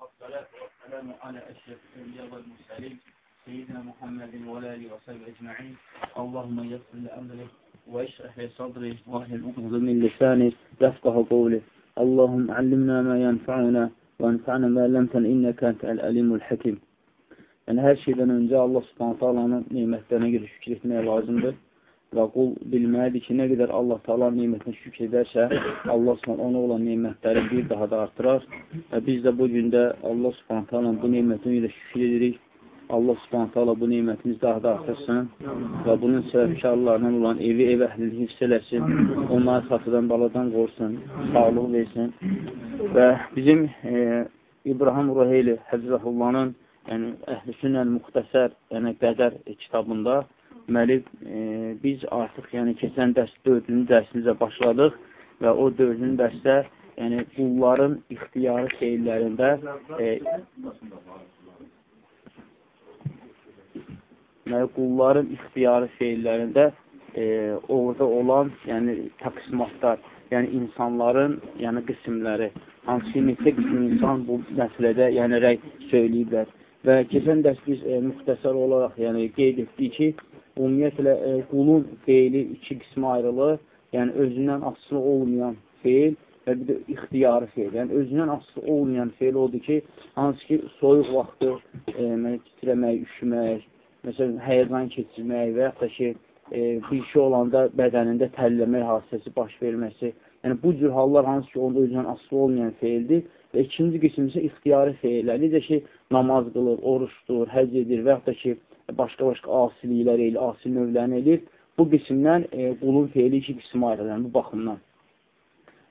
والصلاة والسلام على أشرف الأنبياء والمرسلين سيدنا محمد وعلى آله وصحبه أجمعين. اللهم يسر لأمري واشرح لي صدري واحلل عقدة من لساني يفقه قولي. اللهم علمنا ما ينفعنا وانفعنا ما علمتنا إنك أنت العليم الحكيم. Yəni, hər şeydən öncə Allah subhanətə alanın neymətlərinə görə şükür etmək lazımdır. Və qul bilməlidir ki, nə qədər Allah taala neymətini şükür edərsə, Allah subhanətə ona olan neymətləri bir daha da artırar. Və biz də bu gündə Allah subhanətə alanın bu neymətini ilə şükür edirik. Allah subhanətə ala bu neymətimiz daha da artırsın və bunun səbəbkarlarından olan evi, ev əhlini hifz eləsin, onları xatıdan, baladan qorusun, sağlıq versin. Və bizim e, İbrahim Ruheyli Həzrəhullahın yəni Əhl-i Sünnəl Muxtəsər, yəni Qədər kitabında deməli, e, biz artıq yəni keçən dərs dördüncü dərsimizə başladıq və o dördüncü dərsdə yəni qulların ixtiyarı şeylərində e, yəni qulların ixtiyarı şeylərində e, orada olan yəni təqsimatlar, yəni insanların yəni qismləri, hansı neçə qism insan bu məsələdə yəni rəy söyləyiblər. Və keçən dərs biz e, müxtəsər olaraq yəni, qeyd etdik ki, ümumiyyətlə e, qulun feili iki qismə ayrılır. Yəni, özündən asılı olmayan feil və bir də ixtiyarı feil. Yəni, özündən asılı olmayan feil odur ki, hansı ki, soyuq vaxtı e, titrəmək, üşümək, məsələn, həyəcan keçirmək və yaxud da ki, e, bir şey olanda bədənində tərləmək hadisəsi baş verməsi. Yəni, bu cür hallar hansı ki, onda özündən asılı olmayan feildir Və ikinci qism isə ixtiyari feillər. Necə ki, namaz qılır, oruçdur, həc edir və yaxud da ki, başqa-başqa asiliklər eləyir, asil növlərini eləyir. Bu qismdən e, qulun feili iki qismə ayrılır, yəni bu baxımdan.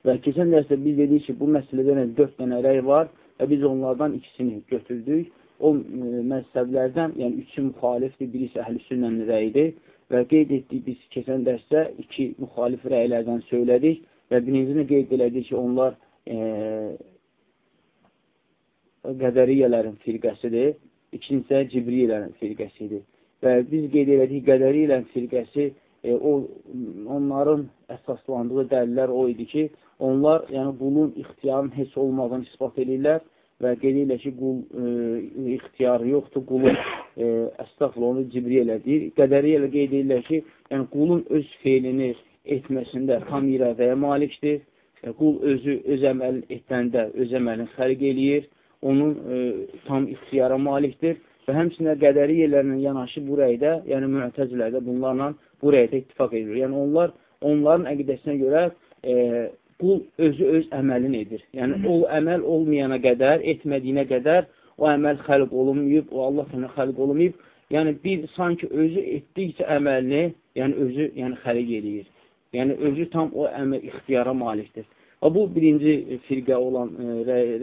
Və keçən dərsdə biz dedik ki, bu məsələdə yəni, dörd dənə rəy var və biz onlardan ikisini götürdük. O e, məzhəblərdən, yəni üçü müxalifdir, birisi əhl-i sünnənin rəyidir və qeyd etdik biz keçən dərsdə iki müxalif rəylərdən söylədik və birincini qeyd elədik ki, onlar e, qədəriyyələrin firqəsidir, ikincisi cibriyələrin firqəsidir. Və biz qeyd elədik, qədəriyyələrin firqəsi, e, o, onların əsaslandığı dəlillər o idi ki, onlar yəni qulun ixtiyarın heç olmadığını ispat edirlər və qeyd edirlər ki, qul e, ixtiyarı yoxdur, qulun e, əstəxlə onu cibriyyə deyir. Qədəriyyə qeyd edirlər ki, yəni qulun öz feilini etməsində tam iradəyə malikdir. E, qul özü öz əməlini etəndə öz əməlini xərq eləyir onun e, tam ixtiyara malikdir və həmçində qədəri yerlərlə yanaşı bu rəydə, yəni müətəzilərdə bunlarla bu rəydə ittifak edilir. Yəni onlar, onların əqidəsinə görə e, qul özü öz əməlini edir. Yəni o əməl olmayana qədər, etmədiyinə qədər o əməl xəlq olunmayıb, o Allah sənə xəlq olunmayıb. Yəni bir sanki özü etdikcə əməlini, yəni özü yəni xəliq eləyir. Yəni özü tam o əməl ixtiyara malikdir. Və bu birinci firqə olan e,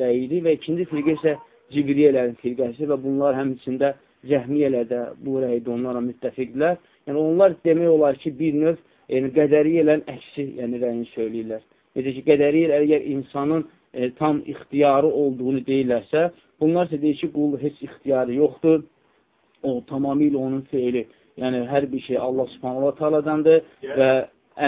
rəyidir və ikinci firqə isə Cibriyələrin firqəsi və bunlar həmçində cəhmiyələr də bu rəydə onlara müttəfiqdirlər. Yəni onlar demək olar ki, bir növ yəni, qədəriyələrin əksi yəni, rəyini söyləyirlər. Necə ki, qədəriyələr əgər insanın e, tam ixtiyarı olduğunu deyirlərsə, bunlar isə deyir ki, qul heç ixtiyarı yoxdur, o tamamilə onun feili. Yəni, hər bir şey Allah subhanahu wa ta'aladandır və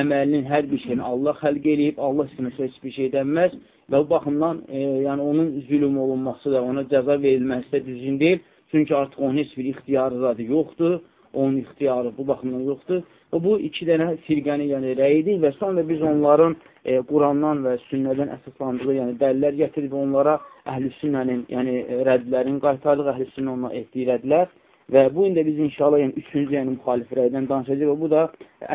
əməlinin hər bir şeyini Allah xəlq eləyib, Allah istəməsə heç bir şey dənməz və bu baxımdan e, yəni onun zülüm olunması da, ona cəza verilməsi də düzgün deyil. Çünki artıq onun heç bir ixtiyarı zadı yoxdur, onun ixtiyarı bu baxımdan yoxdur. Və bu iki dənə firqəni yəni rəyidir və sonra biz onların e, Qurandan və sünnədən əsaslandığı yəni dəlillər gətirib onlara əhl-i sünnənin, yəni rədlərin qaytardıq, əhl-i sünnə onlara etdiyi rədlər Və bu ində biz inşallah yəni, üçüncü yəni, müxalif rəydən danışacaq və bu da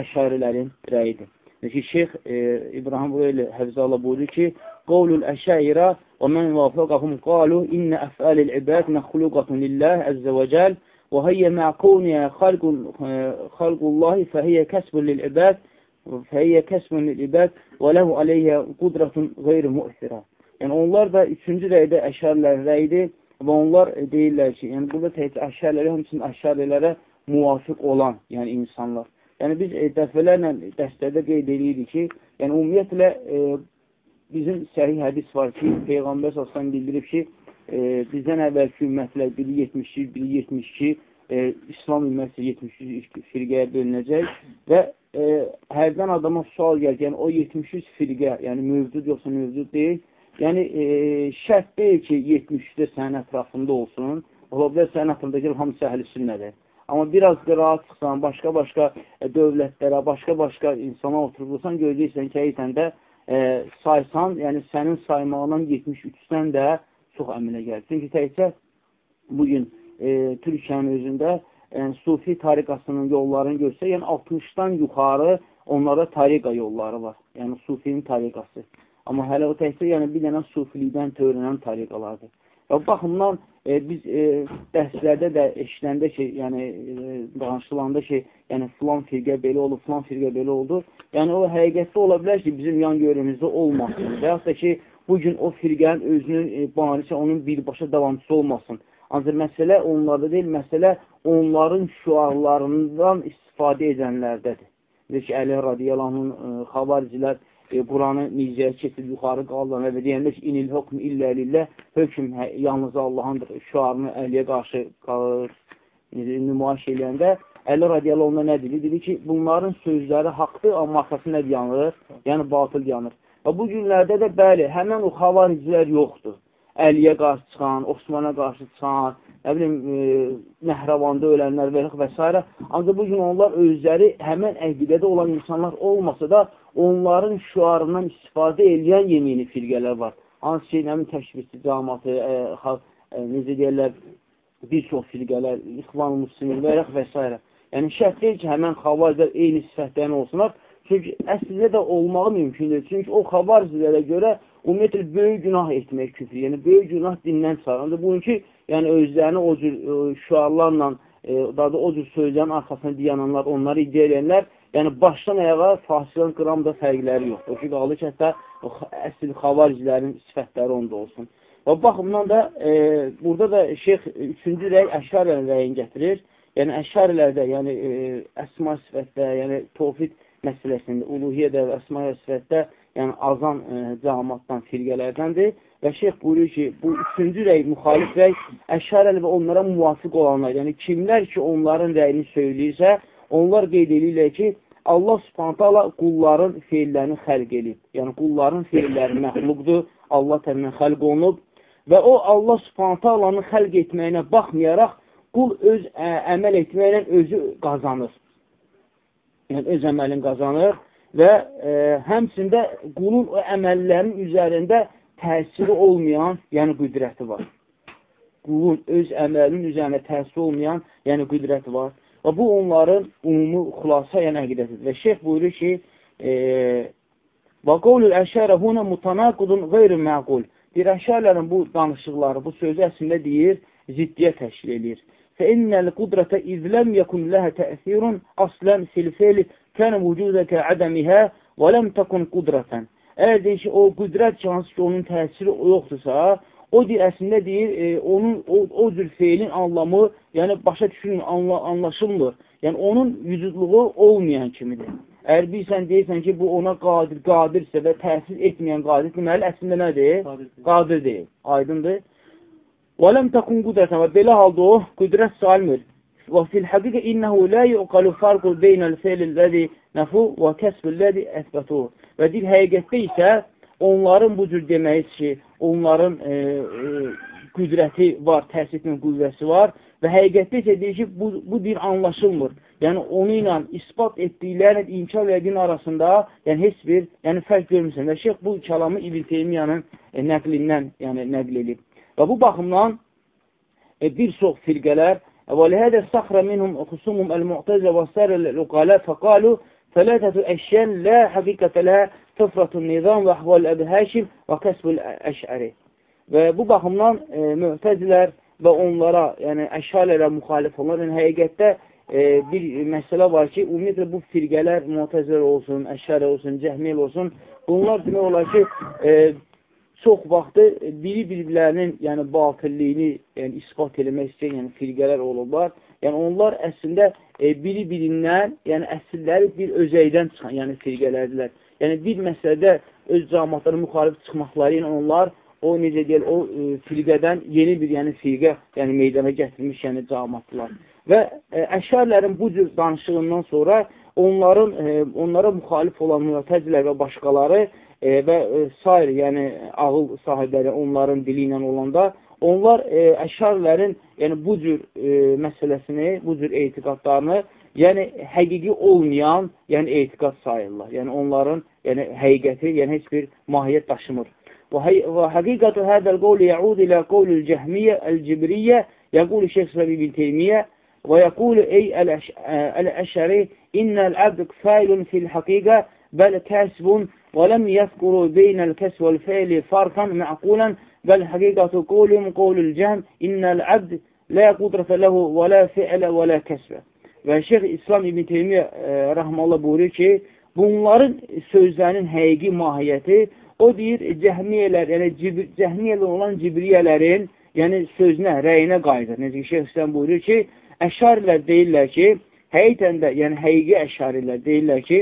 əşarilərin rəyidir. Çünki Şeyx e, İbrahim Bureyli Həvzələ buyurur ki, Qovlul əşəirə və mən vafəqəhum qalu innə əfəlil ibəd məxluqatun lilləh əzzə və cəl və həyyə məquniyə xalqullahi fəhiyyə kəsbun lil ibəd fəhiyyə kəsbun lil ibəd və ləhu aleyhə qudratun qeyri müəssirə. Yəni onlar da üçüncü rəydə əşərlərin rəyidir Və onlar deyirlər ki, yəni burada təhcə əşərlərə, həmçinin əşərlərə muvafiq olan, yəni insanlar. Yəni biz e, dəfələrlə dəstədə qeyd edirik ki, yəni ümumiyyətlə e, bizim səhih hədis var ki, Peyğəmbər səsən bildirib ki, e, bizdən əvvəlki ümmətlər biri 72, biri 72, e, İslam ümməti 73 firqəyə bölünəcək və e, hərdən adama sual gəlir, yəni o 73 firqə, yəni mövcud yoxsa mövcud deyil, yəni e, şərt deyil ki, 73-də sənin ətrafında olsun. Ola bilər sənin ətrafındakı hamısı əhl-i sünnədir. Amma biraz qıraat çıxsan, başqa-başqa e, dövlətlərə, başqa-başqa insana oturursan, görəcəksən ki, həqiqətən də e, saysan, yəni sənin saymağından 73-dən də çox əmələ gəlir. Çünki təkcə bugün e, Türkiyənin özündə yəni, sufi tariqasının yollarını görsə, yəni 60-dan yuxarı onlarda tariqa yolları var. Yəni sufinin tariqası. Amma hələ o təkcə yəni, bir dənə sufilikdən törənən tariqalardır. Və baxımdan e, biz e, dərslərdə də eşiləndə ki, yəni e, danışılanda ki, yəni filan firqə belə oldu, filan firqə belə oldu. Yəni o həqiqətdə ola bilər ki, bizim yan görümüzdə olmasın. Və yaxud da ki, bugün o firqənin özünün e, banisi, onun birbaşa davamçısı olmasın. Ancaq məsələ onlarda deyil, məsələ onların şüarlarından istifadə edənlərdədir. Deyir ki, Əli radiyalanın e, xabaricilər e, Quranı nizəyə keçib yuxarı qaldılar və deyəndə ki, inil hökm illə lillə hökm hə, yalnız Allahındır. Şüarını Əliyə qarşı qalır, nümayiş eləyəndə Əli radiyalı onda nə dedi? Dedi ki, bunların sözləri haqdır, amma arxası nə yanır? Yəni, batıl yanır. Və bu günlərdə də bəli, həmən o xavaricilər yoxdur. Əliyə qarşı çıxan, Osmana qarşı çıxan, nə bilim, e, Nəhrəvanda ölənlər və, və s. Ancaq bugün onlar özləri həmən əqidədə olan insanlar olmasa da onların şüarından istifadə edən yemini firqələr var. Hansı ki, nəmin təşbihçi cəmatı, e, e, necə deyərlər, bir çox firqələr, İxvan Müslümin və, və s. Yəni, şərt deyil ki, həmən xavariclər eyni sifətlərin olsunlar. Çünki əslində də olmağı mümkündür. Çünki o xavaricilərə görə ümumiyyətlə böyük günah etmək küfür, yəni böyük günah dindən. Ancaq bugünkü yəni özlərini o cür e, şüarlarla, e, daha da o cür sözlərin arxasına deyananlar, onları iddia edənlər, yəni başdan ayağa fasiqən qram da fərqləri yoxdur. O ki, qalır ki, hətta əsl xavaricilərin sifətləri onda olsun. Və baxımdan da e, burada da şeyx üçüncü rəy əşarənin rəyin gətirir. Yəni əşarilərdə, yəni e, əsma sifətdə, yəni tovfid məsələsində, uluhiyyədə və əsma sifətdə yəni azan e, cəmatdan, firqələrdəndir. Və şeyx buyurur ki, bu üçüncü rəy, müxalif rəy, əşarəli və onlara müvafiq olanlar, yəni kimlər ki, onların rəyini söyləyirsə, onlar qeyd edirlər ki, Allah subhanətə qulların feillərini xəlq edib. Yəni, qulların feilləri məxluqdur, Allah tərəfindən xəlq olunub və o, Allah subhanətə alanı xəlq etməyinə baxmayaraq, qul öz ə, əməl etməklə özü qazanır. Yəni, öz əməlini qazanır və e, həmçində qulun o əməllərinin üzərində təsiri olmayan, yəni qüdrəti var. Qulun öz əməlinin üzərində təsiri olmayan, yəni qüdrəti var. Və bu onların ümumi xulasa, yəni əqidəsidir. Və şeyh buyurur ki, e, Və qovlül əşərə huna mutanaqudun qeyri məqul. Bir əşərlərin bu danışıqları, bu sözü əslində deyir, ziddiyə təşkil edir. Fəinnəl qudrətə izləm yəkun ləhə təsirun aslən fil-feli kənə vücudəkə ədəmihə və ləm təkun qudrətən. Əgər deyir ki, o qüdrət ki, hansı ki, onun təsiri yoxdursa, o deyir, əslində deyir, e, onun o, o cür feilin anlamı, yəni başa düşülmür, anla, anlaşılmır. Yəni, onun vücudluğu olmayan kimidir. Əgər bilsən, deyirsən ki, bu ona qadir, qadirsə və təsir etməyən qadir, deməli, əslində nədir? Qadir, qadir deyil. Aydındır. Və ləm təkun qudrətən və belə halda o qüdrət salmır. Və fil həqiqə innəhu lə yuqalu farqul beynəl feylilləzi nəfu və kəsbülləzi əsbətu. Və deyir, həqiqətdə isə onların bu cür deməyi ki, onların e, e, qüdrəti var, təsirin qüvvəsi var və həqiqətdə isə deyir ki, bu, bu dir anlaşılmır. Yəni, onu ilə ispat etdiklərlə inkar edin arasında yəni, heç bir yəni, fərq görmürsən. Və şeyh bu kəlamı İbn Teymiyanın e, nəqlindən yəni, nəql edib. Və bu baxımdan e, bir çox firqələr ولهذا استخر منهم خصومهم المعتزلة وسائر العقلاء فقالوا ثلاثة أشياء لا حقيقة لها tıfrat nizam və ahval Əbi Həşim və kəsbül əşəri. Və bu baxımdan e, mühtəzilər və onlara, yəni əşalərə müxalif onlar, yəni həqiqətdə e, bir məsələ var ki, ümumiyyətlə bu firqələr, mühtəzilər olsun, əşələ olsun, cəhmiyel olsun, bunlar demək olar ki, e, çox vaxtı biri-birlərinin yəni, batilliyini yəni, ispat eləmək istəyən yəni, firqələr olurlar. Yəni, onlar əslində e, biri-birindən, yəni əsilləri bir özəydən çıxan yəni, firqələrdirlər. Yəni, bir məsələdə öz cəmatları müxalif çıxmaqları ilə onlar o, necə deyil, o e, firqədən yeni bir yəni, firqə yəni, meydana gətirmiş yəni, cəmatlar. Və e, əşərlərin bu cür danışığından sonra onların, e, onlara müxalif olan müətəzilər və başqaları e, və e, sair, yəni ağıl sahibləri onların dili ilə olanda, onlar e, əşarlərin yəni bu cür e, məsələsini, bu cür etiqadlarını, yəni həqiqi olmayan, yəni etiqad sayırlar. Yəni onların yəni həqiqəti, yəni heç bir mahiyyət daşımır. Və həqiqətü hədəl qovli yəud ilə qovlül cəhmiyyə əl-cibriyyə yəqulu Şeyh Səbi bin Teymiyyə və yəqulu ey əl-əşəri innəl əbd fəilun fil həqiqə bəl kəsbun və ləm yəzkuru beynəl kəsb vəl fəili farqan məqulan bəl həqiqətü qovlum qovlül cəhm innəl əbd lə qudrafə ləhu və lə fi'lə və lə kəsbə. Və Şeyx İslam İbn Teymiyyə e, rəhməllah buyurur ki, bunların sözlərinin həqiqi mahiyyəti O deyir, cəhmiyələr, yəni cəhmiyələr olan cibriyələrin, yəni sözünə, rəyinə qayıdır. Necə ki, Şeyh İslam buyurur ki, əşarilər deyirlər ki, həqiqətən də, yəni həqiqi əşarilər deyirlər ki,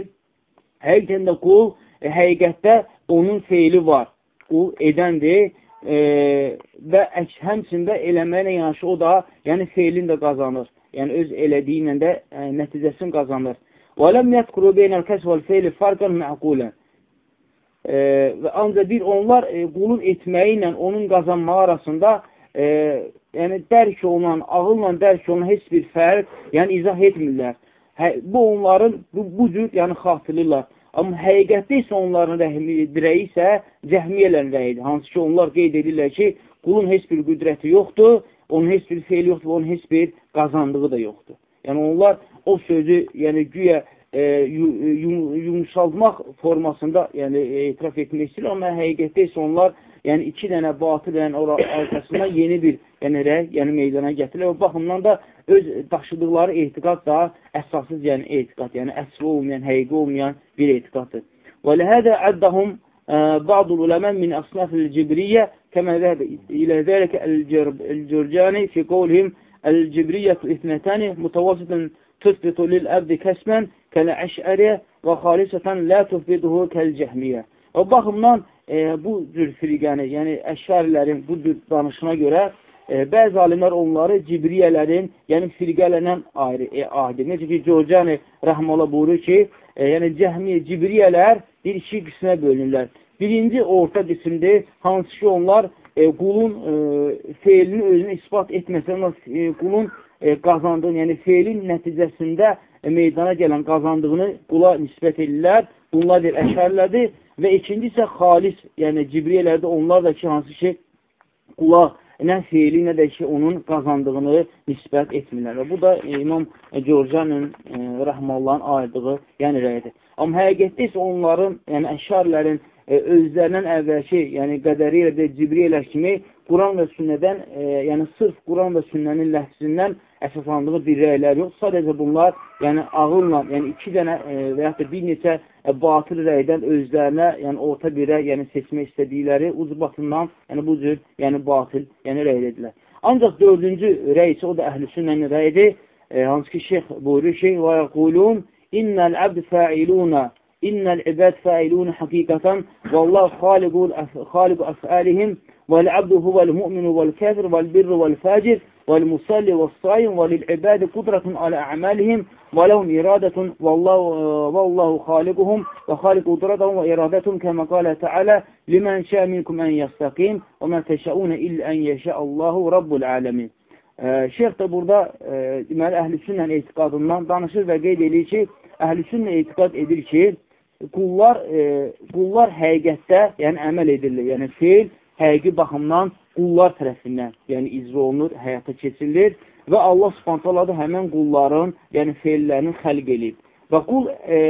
həqiqətən də qul həqiqətdə onun feili var. Qul edəndir e, və həmçində eləməylə yanaşı o da, yəni feilin də qazanır. Yəni öz elədiyi ilə də e, nəticəsini qazanır. Və ləm yətkuru beynəl kəs vəl feili farqan məqulən e, və ancaq bir onlar e, qulun etməyi ilə onun qazanmağı arasında e, yəni dərk olunan, ağılla dərk olunan heç bir fərq, yəni izah etmirlər. Hə, bu onların bu, bu cür yəni xatırlayırlar. Amma həqiqətdə isə onların dirəyi isə cəhmiyyələrin rəyidir. Hansı ki, onlar qeyd edirlər ki, qulun heç bir qüdrəti yoxdur, onun heç bir feili yoxdur onun heç bir qazandığı da yoxdur. Yəni onlar o sözü, yəni güya e, yum, yumuşaltmaq formasında yəni, etiraf etmək istəyir, amma həqiqətdə isə onlar yəni, iki dənə batıl yəni, arxasından yeni bir yəni, rəy yəni, meydana gətirir. O baxımdan da öz daşıdıqları etiqad da əsassız yəni, etiqad, yəni əsli olmayan, həqiqi olmayan bir etiqaddır. Və ləhədə əddəhum بعض العلماء من أصناف الجبرية كما ذهب إلى ذلك الجرجاني في قولهم الجبرية اثنتان متوسطا تثبت للأبد كسما kələ-əşəriyə və xalisətən lə tufbiduhu kəl-cəhmiyyə. O baxımdan e, bu cür firqəni, yəni əşərilərin bu cür danışına görə e, bəzi alimlər onları cibriyələrin, yəni firqələndən ayrı, e, ahidir. Necə ki, Corcani rəhmələ buyurur ki, e, yəni cəhmiyə, cibriyələr bir iki qismə bölünürlər. Birinci orta qismdir, hansı ki onlar e, qulun e, feilini özünü ispat etməsə, e, qulun e, qazandığını, yəni feilin nəticəsində e, meydana gələn qazandığını qula nisbət edirlər. Bunlar deyir, əşərlədir. Və ikinci isə xalis, yəni cibriyələrdə onlar da ki, hansı ki, qula nə feili, nə də ki, onun qazandığını nisbət etmirlər. Və bu da e, İmam Georgianın e, rəhməllahın ayırdığı yəni rəyədir. Amma həqiqətdə isə onların, yəni əşarlərin e, özlərindən əvvəlki, yəni qədəri ilə də cibriyələr kimi Quran və sünnədən, e, yəni sırf Quran və sünnənin ləhsindən əsaslandığı bir rəylər yox. Sadəcə bunlar yəni ağılla, yəni iki dənə e, və yaxud da bir neçə e, batıl rəydən özlərinə yəni orta bir rəy yəni seçmək istədikləri ucbatından yəni bu cür yəni batıl yəni rəylədirlər. Ancaq dördüncü rəy isə o da əhlüsünnənin rəyidir. E, hansı ki şeyx buyurur ki, "Və yəqulun innal abd fa'iluna" İnnel ibad fa'ilun hakikaten vallahu halikul haliku af'alihim vel abdu huvel mu'minu vel kafir vel birru vel facir والمصلي والصائم وللعباد قدرة على أعمالهم ولهم إرادة والله, والله خالقهم وخالق قدرتهم وإرادتهم كما قال تعالى لمن شاء منكم أن يستقيم وما تشاءون إلا أن يشاء الله رب العالمين Şeyh də burada e, deməli əhl-i sünnə etiqadından danışır və qeyd edir ki, əhl-i sünnə etiqad edir ki, qullar, e, qullar həqiqətdə, yəni əməl edirlər, yəni feil həqiqi baxımdan qullar tərəfindən, yəni icra olunur, həyata keçirilir və Allah subhanətələ da həmən qulların, yəni feillərini xəlq eləyib. Və qul e,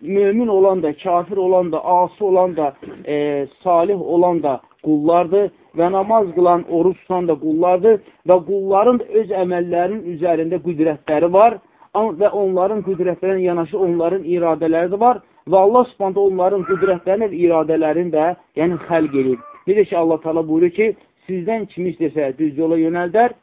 mömin olan da, kafir olan da, asi olan da, e, salih olan da qullardır və namaz qılan, oruç tutan da qullardır və qulların öz əməllərinin üzərində qüdrətləri var və onların qüdrətlərinə yanaşı onların iradələri də var və Allah subhanətə onların qüdrətlərini və iradələrini də yəni xəlq eləyib. Necə ki, Allah tala buyurur ki, sizdən kim istəsə düz yola yönəldər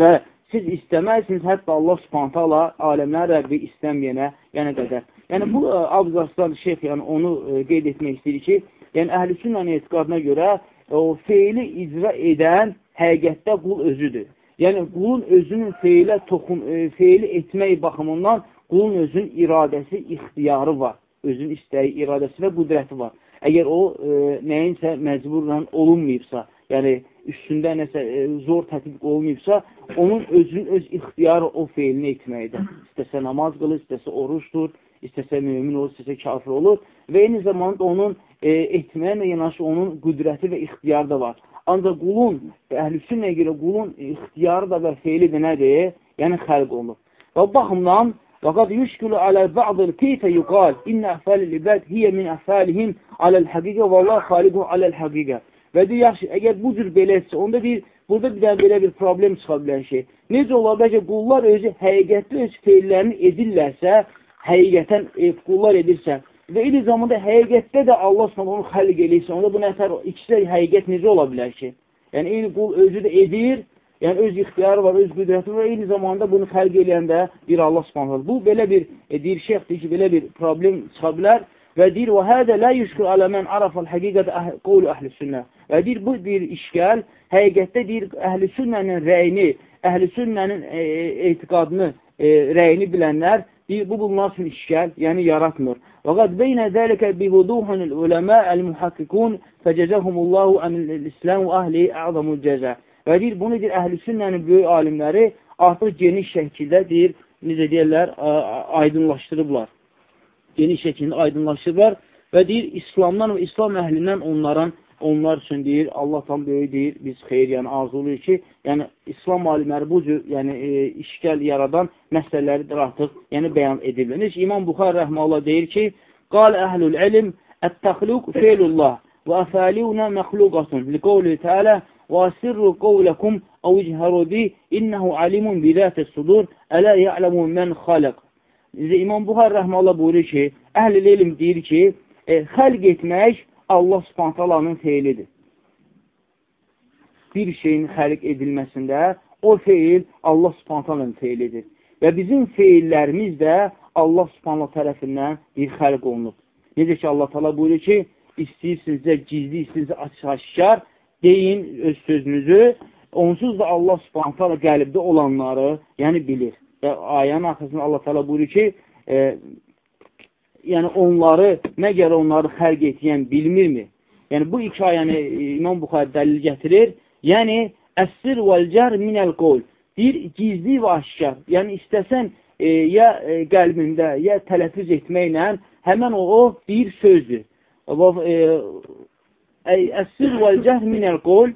və siz istəməzsiniz, hətta Allah subhanətə Allah aləmlər Rəbbi istəməyənə yəni qədər. Yəni, bu e, abzasdan şeyx yəni, onu e, qeyd etmək istəyir ki, yəni əhl-i sünnənin etiqadına görə e, o feili icra edən həqiqətdə qul özüdür. Yəni, qulun özünün feilə toxun, e, feili etmək baxımından qulun özünün iradəsi, ixtiyarı var. Özün istəyi, iradəsi və qüdrəti var. əgər o e, nəyinsə məcburla olunmayıbsa, yəni üstündə nəsə e, zor tətbiq olmayıbsa, onun özünün öz ixtiyarı o feilini etməkdir. İstəsə namaz qılır, istəsə oruçdur, istəsə mümin olur, istəsə kafir olur və eyni zamanda onun e, etməklə yanaşı onun qüdrəti və ixtiyarı da var. Ancaq qulun, əhlüsünnəyə görə qulun ixtiyarı da və feili də nədir? Yəni xəlq olunur. Və baxımdan وقد يشكل على بعض كيف يقال إن أفعال العباد هي من أفعالهم على الحقيقة والله خالقه على الحقيقة Və deyir, yaxşı, əgər bu cür belədirsə, onda deyir, burada bir dənə belə bir problem çıxa bilən şey. Necə olar, bəlkə qullar özü həqiqətli öz feillərini edirlərsə, həqiqətən e, qullar edirsə və eyni zamanda həqiqətdə də Allah sonra onu xəlq eləyirsə, onda bu nətər, ikisi həqiqət necə ola bilər ki? Yəni, eyni qul özü də edir, yəni öz ixtiyarı var, öz qüdrəti var, eyni zamanda bunu xəlq eləyəndə bir Allah subhanallah. Bu, belə bir, e, deyir şeyx, deyir ki, belə bir problem çıxa bilər və deyir, və hədə lə yüşkür alə mən arafəl həqiqət qovlu əhl-i sünnə. Və deyir, bu bir işgəl, həqiqətdə deyir, əhl-i sünnənin rəyini, əhl-i sünnənin e, etiqadını, e, rəyini bilənlər, deyir, bu bunlar üçün işgəl, yəni yaratmır. Və qad beynə dəlikə bivuduhun uləmə əl-muhakkikun fəcəzəhumullahu əl-İslam və əhli əzamul cəzə. Və deyir, bunu deyir, əhl-i sünnənin böyük alimləri artıq geniş şəkildə deyir, necə deyirlər, aydınlaşdırıblar geniş şəkildə aydınlaşırlar və deyir, İslamdan və İslam əhlindən onların, onlar üçün deyir, Allah tam böyük deyir, biz xeyr, yəni arzuluyur ki, yəni İslam alimləri bu cür yəni, e, işgəl yaradan məsələləri artıq yəni, bəyan ediblər. Necə İmam Buxar rəhməllah deyir ki, qal əhlül ilim ət-təxluq feylullah və əfəliyunə məxluqatun liqovli təalə və sirru qovləkum əv icəru bi innəhu alimun bilətə sudur ələ ya'ləmu mən xalıq İmam Buxar rəhməllah buyurur ki, əhl-i elm deyir ki, e, xəlq etmək Allah subhantalanın feilidir. Bir şeyin xəlq edilməsində o feil Allah subhantalanın feilidir. Və bizim feillərimiz də Allah subhanallah tərəfindən bir xəlq olunub. Necə ki, Allah tala buyurur ki, istəyirsinizsə gizli, istəyirsinizsə açıq-aşkar, deyin öz sözünüzü, onsuz da Allah subhanətə qəlbdə olanları, yəni bilir. Və ayənin arxasında Allah təala buyurur ki, e, yəni onları, məgər onları xərq edən bilmirmi? Yəni bu iki ayəni İmam Buxari dəlil gətirir. Yəni əsr vəl-cər minəl qol. Deyir, gizli və aşkar. Yəni istəsən e, ya e, qəlbində, ya tələffüz etməklə həmən o, o bir sözdür. Əsr vəl-cər minəl qol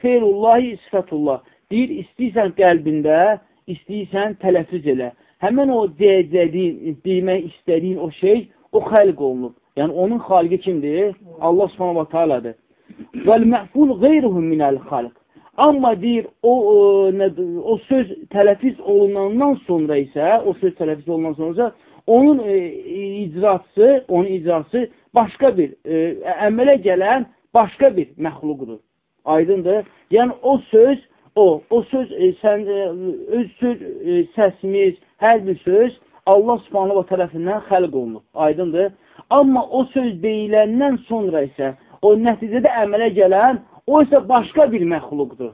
Feyrullahi sifətullah. Deyir, istəyirsən qəlbində istəyirsən tələffüz elə. Həmən o deyəcədiyin, demək istədiyin o şey, o xəlq olunub. Yəni, onun xalqi kimdir? Allah subhanahu wa ta'aladır. Vəl-məful qeyruhum minəl xalq. Amma deyir, o, o, o söz tələfiz olunandan sonra isə, o söz tələfiz olunandan sonra onun e, icrası, onun icrası başqa bir, e, əmələ gələn başqa bir məxluqdur. Aydındır? Yəni, o söz o, o söz, e, sən, e, öz söz, e, səsimiz, hər bir söz Allah subhanallah tərəfindən xəlq olunub. Aydındır. Amma o söz deyiləndən sonra isə, o nəticədə əmələ gələn, o isə başqa bir məxluqdur.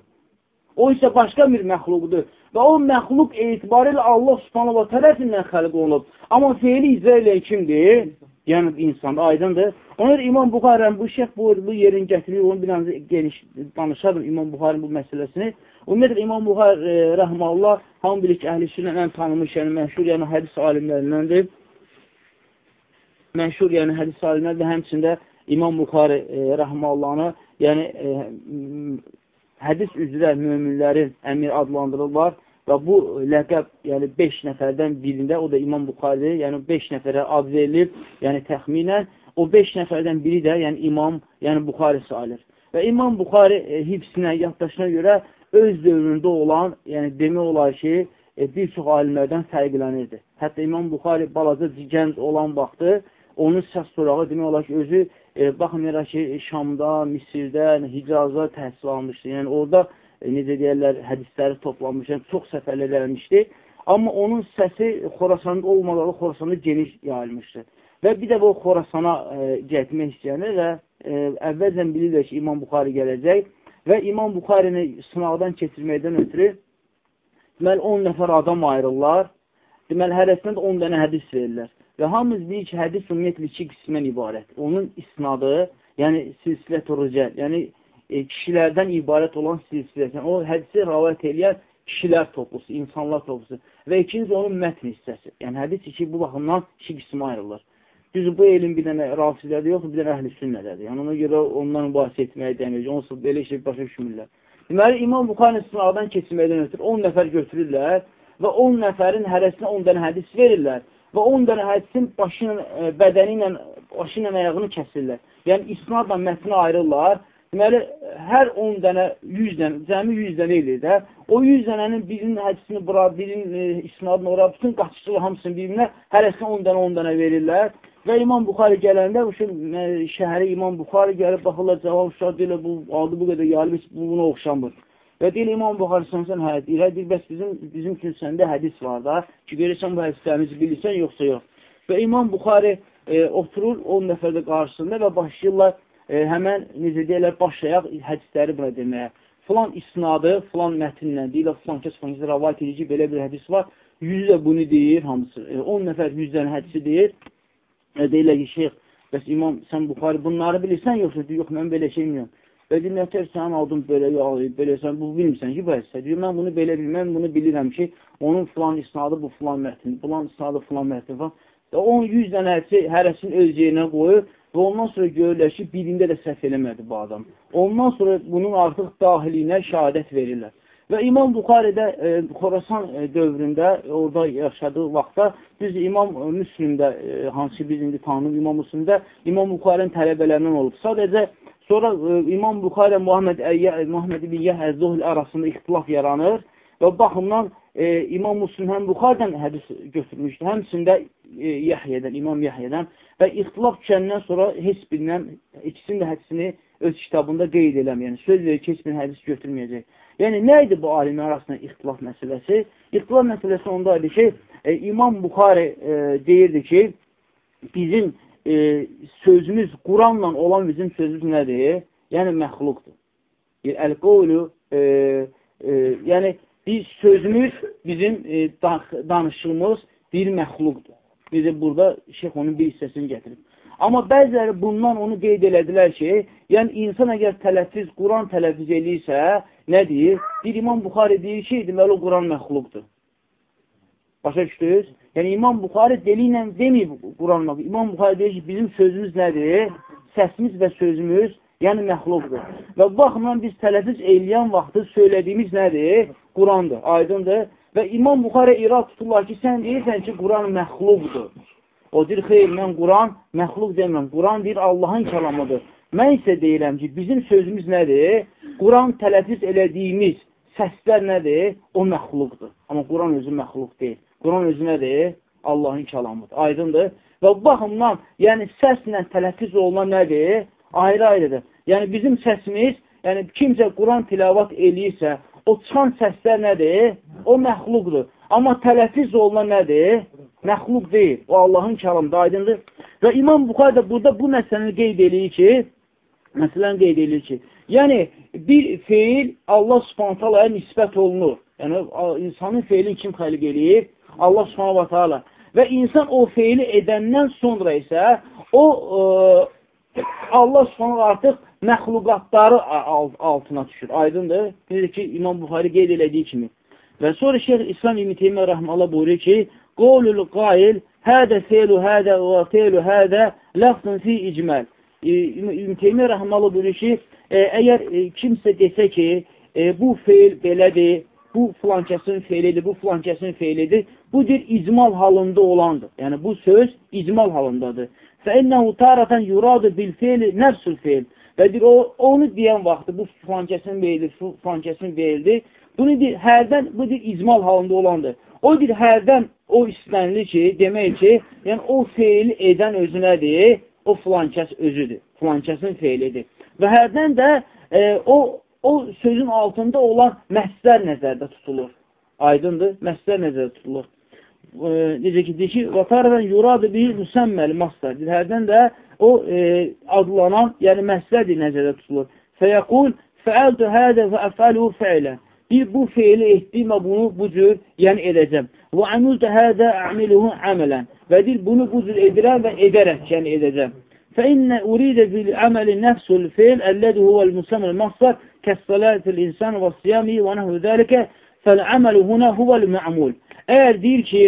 O isə başqa bir məxluqdur. Və o məxluq etibarilə Allah subhanallah tərəfindən xəlq olunub. Amma feili icra eləyən kimdir? Yəni, insan aydındır. Ona İmam Buxarən bu şeyh bu, bu yerin gətirir, onu biraz geniş danışarım İmam Buxarın bu məsələsini. Ümumiyyətlə, İmam Buxar e, rəhməllah, hamı bilir ki, əhl-i sünnədən tanımış, yəni məşhur, yəni hədis alimlərindəndir. Məşhur, yəni hədis alimlərdir, həmçində İmam Buxari e, rəhməllahını, yəni e, hədis üzrə müminlərin əmir adlandırırlar və bu ləqəb, yəni 5 nəfərdən birində, o da İmam Buxari, yəni 5 nəfərə ad verilir, yəni təxminən, o 5 nəfərdən biri də, yəni İmam, yəni Buxari sayılır. Və İmam Buxari e, hifsinə, yaddaşına görə öz dövründə olan, yəni demək olar ki, e, bir çox alimlərdən fərqlənirdi. Hətta İmam Buxari balaca gənc olan vaxtı, onun səs sorağı demək olar ki, özü e, baxmayaraq ki, Şamda, Misirdə, yəni, Hicazda təhsil almışdı. Yəni orada, e, necə deyərlər, hədisləri toplamış, yəni çox səfərlər eləmişdi. Amma onun səsi Xorasanda olmadığı Xorasanda geniş yayılmışdı. Və bir də bu Xorasana e, getmək istəyənlər və e, əvvəlcən bilirlər ki, İmam Buxari gələcək və İmam Buxarini sınavdan keçirməkdən ötürü deməli 10 nəfər adam ayırırlar. Deməli hərəsindən 10 dənə hədis verirlər. Və hamımız deyir ki, hədis ümumiyyətlə iki qismən ibarət. Onun isnadı, yəni silsilət-ı ricəl, yəni e, kişilərdən ibarət olan silsilət. Yəni, o hədisi rəvayət eləyən kişilər toplusu, insanlar toplusu. Və ikinci onun mətn hissəsi. Yəni, hədis iki bu baxımdan iki qismə ayrılır. Düz bu elm bir dənə rafizədə yoxdur, bir dənə əhl-i sünnədədir. Yəni, ona görə ondan mübahisə etməyə dəmir. Onsuz belə şey başa düşmürlər. Deməli, İmam Buxarın sınavdan keçməkdən ötürü 10 nəfər götürürlər və 10 nəfərin hərəsinə 10 dənə hədis verirlər və 10 dənə hədisin başı ilə, e, bədəni ilə, başı ilə ayağını kəsirlər. Yəni, isnadla mətni ayırırlar Deməli, hər 10 dənə, 100 dənə, cəmi 100 dənə eləyir də. O 100 dənənin birinin hədisini bura, birinin e, isnadını ora, bütün qaçıcılı hamısını birinə, hərəsinə 10 dənə 10 dənə verirlər. Və İmam Buxari gələndə, e, şəhəri İmam Buxari gəlib, baxırlar, cavab uşaq deyirlər, bu adı bu qədər yalib, bu buna oxşamır. Və deyir, İmam Buxari sənsən hədis, ilə deyir, bəs bizim, bizim üçün səndə hədis var da, ki, görürsən bu hədislərimizi bilirsən, yoxsa yox. Və İmam Buxari e, oturur 10 nəfərdə qarşısında və başlayırlar e, həmən, necə deyirlər, başlayaq hədisləri buna deməyə. Filan isnadı, filan mətnlə deyirlər, filan kəs filan kəs rəvayət edir ki, belə bir hədis var. Yüzü də bunu deyir, hamısı. 10 e, nəfər yüzdən hədisi deyir. Deyirlər ki, şeyx, bəs imam, sən Buxari bunları bilirsən, yoxsa deyir, yox, mən belə şey bilmirəm. Və deyir, nətər sən aldın belə, yox, belə sən bu bilmirsən ki, hədisə. Deyir, mən bunu belə bilməm, bunu bilirəm ki, onun filan isnadı bu filan mətn, filan isnadı filan mətn falan. 10-100 dənə hədisi hərəsini öz yerinə qoyur Və ondan sonra görürlər ki, birində də səhv eləmədi bu adam. Ondan sonra bunun artıq dahilinə şəhadət verirlər. Və İmam Buxaridə e, Xorasan e, dövründə, orada yaşadığı vaxtda, biz İmam e, Müslimdə, e, hansı biz indi tanınıb İmam Müslimdə, İmam Buxarinin tələbələrindən olub. Sadəcə sonra e, İmam Buxarə Muhammed, Muhammed ibn Yəhə Zuhl arasında ixtilaf yaranır və baxımdan e, İmam Müslim həm Buxardən hədis götürmüşdü, həmsində e, Yəhyədən, İmam Yəhyədən və ixtilaf düşəndən sonra heç birindən, ikisinin də hədisini öz kitabında qeyd eləməyən, yəni, söz verir ki, heç bir hədis götürməyəcək. Yəni, nə idi bu alimlər arasında ixtilaf məsələsi? İxtilaf məsələsi onda idi ki, e, İmam Buxari e, deyirdi ki, bizim e, sözümüz, Quranla olan bizim sözümüz nədir? Yəni, məxluqdur. Əl-qovlu, e, e, yəni, biz sözümüz, bizim e, danışığımız bir məxluqdur. Necə burada şeyx onun bir hissəsini gətirib. Amma bəziləri bundan onu qeyd elədilər ki, yəni insan əgər tələffüz, Quran tələffüz eləyirsə, nə deyir? Bir İmam Buxari deyir ki, deməli o Quran məxluqdur. Başa düşdünüz? Yəni İmam Buxari deli ilə deməyib Quran məxluq. İmam Buxari deyir ki, bizim sözümüz nədir? Səsimiz və sözümüz, yəni məxluqdur. Və bu baxımdan biz tələffüz eləyən vaxtı söylədiyimiz nədir? Qurandır, aydındır. Və İmam Buxarə irad tuturlar ki, sən deyirsən ki, Quran məxluqdur. O deyir, xeyr, mən Quran məxluq demirəm. Quran deyir, Allahın kəlamıdır. Mən isə deyirəm ki, bizim sözümüz nədir? Quran tələfiz elədiyimiz səslər nədir? O məxluqdur. Amma Quran özü məxluq deyil. Quran özü nədir? Allahın kəlamıdır. Aydındır. Və bu baxımdan, yəni səslə tələfiz olunan nədir? Ayrı-ayrıdır. Yəni bizim səsimiz, yəni kimsə Quran tilavat eləyirsə, o çıxan səslər nədir? O məxluqdur. Amma tələfiz olunan nədir? Məxluq deyil. O Allahın kəlamında aydındır. Və İmam Buxarı da burada bu məsələni qeyd edir ki, məsələni qeyd edir ki, yəni bir feil Allah subhanətəlaya nisbət olunur. Yəni insanın feilini kim xəliq eləyir? Allah subhanətələ. Və insan o feili edəndən sonra isə o ə, Allah subhanətələ artıq məxluqatları altına düşür. Aydındır? Necə ki, İmam Buxari qeyd elədiyi kimi. Və sonra Şeyh İslam İbn Teymiyyə rəhməllah buyurur ki, qolul qail hədə feilu hədə və feilu hədə ləfzun fi icməl. İbn Teymiyyə rəhməllah buyurur ki, əgər kimsə desə ki, bu feil belədir, bu filankəsin feilidir, bu filankəsin feilidir, bu bir icmal halında olandır. Yəni, bu söz icmal halındadır. Fəinnəhu taratan yuradu bil feili nəfsul feil. Və deyir, o, onu deyən vaxtı bu filankəsin verildi, filankəsin verildi. Bunu deyir, hərdən, bu deyir, icmal halında olandır. O deyir, hərdən o istənilir ki, demək ki, yəni o feili edən özü nədir? O filankəs özüdür, filankəsin feilidir. Və hərdən də e, o, o sözün altında olan məhslər nəzərdə tutulur. Aydındır, məhslər nəzərdə tutulur. E, necə ki, deyir ki, və tarədən yuradı bir müsəmməli maslar. Hərdən də o e, adlanan, yəni məsələdir nəzərdə tutulur. Fəyəqul fəəltü hədə və əfəluhu fəilə bir bu feili etdiyim və bunu bu cür yəni edəcəm. Və əmiltə hədə əmiluhu əmələn. Və deyil, bunu bu cür edirəm və edərək yəni edəcəm. Fə innə uridə bil əməli nəfsul feil əllədi huvəl müsəməl məqsad kəssələtil insan və siyami və nəhvü dəlikə fəl əməlu huna huvəl mə'mul. Əgər deyir ki,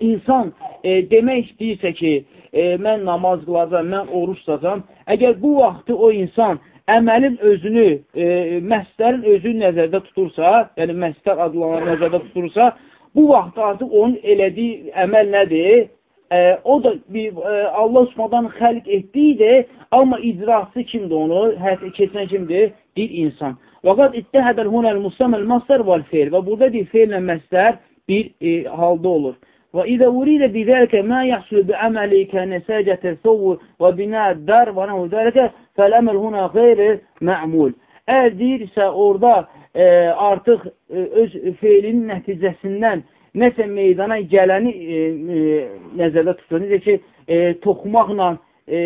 insan e, demək istəyirsə ki, e, mən namaz qılacam, mən oruç tutacam, əgər bu vaxtı o insan əməlin özünü, e, məslərin özünü nəzərdə tutursa, yəni məslər adlanan nəzərdə tutursa, bu vaxt artıq onun elədiyi əməl nədir? E, o da bir, e, Allah Subhanahu xəlq etdiyidir, amma icrası kimdir onu? Həyata keçən kimdir? Bir insan. Vəqad ittəhədəl hunəl mustamel masdər vəl feil. Və burada deyir, feillə məslər bir e, halda olur. وإذا أريد بذلك ما يحصل بعملي كنساجة الثور وبناء الدار ونحو ذلك فالأمل هنا غeyr mə'mul. Əgər deyirsə, orada e, artıq e, öz feilinin nəticəsindən nəsə meydana gələni e, e, nəzərdə tutur. Necə ki, e, toxumaqla, e,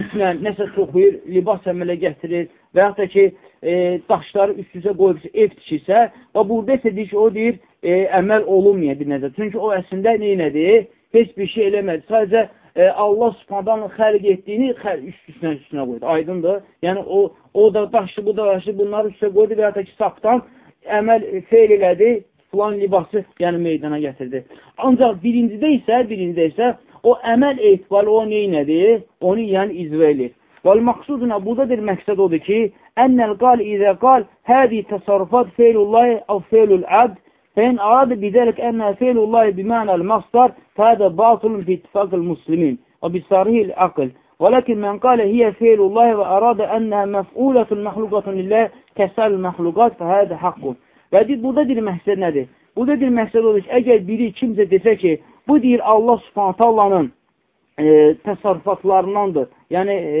iplə nəsə toxuyur, libas əmələ gətirir və yaxud da ki, e, daşları üst-üstə qoyub ev tikirsə və burada isə deyir ki, o deyir, e, əməl olunmaya bir nəzər. Çünki o əslində neynədir? Heç bir şey eləmədi. Sadəcə e, Allah subhandan xərq etdiyini üst-üstünə üstünə qoydu. Aydındır. Yəni o, o da daşlı, bu da daşlı, bunları üstə qoydu və ya da ki, sapdan əməl feil elədi, filan libası yəni meydana gətirdi. Ancaq birincidə isə, birincidə isə o əməl etibarı o neynədir? Onu yəni icra edir. Vəl məqsuduna buradadır məqsəd odur ki, ennel qal izə qal hədi təsarrufat feylullahi av feylul abd فإن أراد بذلك أن فعل الله بمعنى المصدر فهذا باطل في اتفاق المسلمين وبصاره العقل ولكن من قال هي فعل الله وأراد أنها مفعولة مخلوقة لله كسر المخلوقات فهذا حق Və deyir, burada deyir məqsəd nədir? Burada deyir məqsəd odur ki, əgər biri kimsə desə ki, bu deyir Allah subhanətə Allah'ın e, təsarrufatlarındandır, yəni e,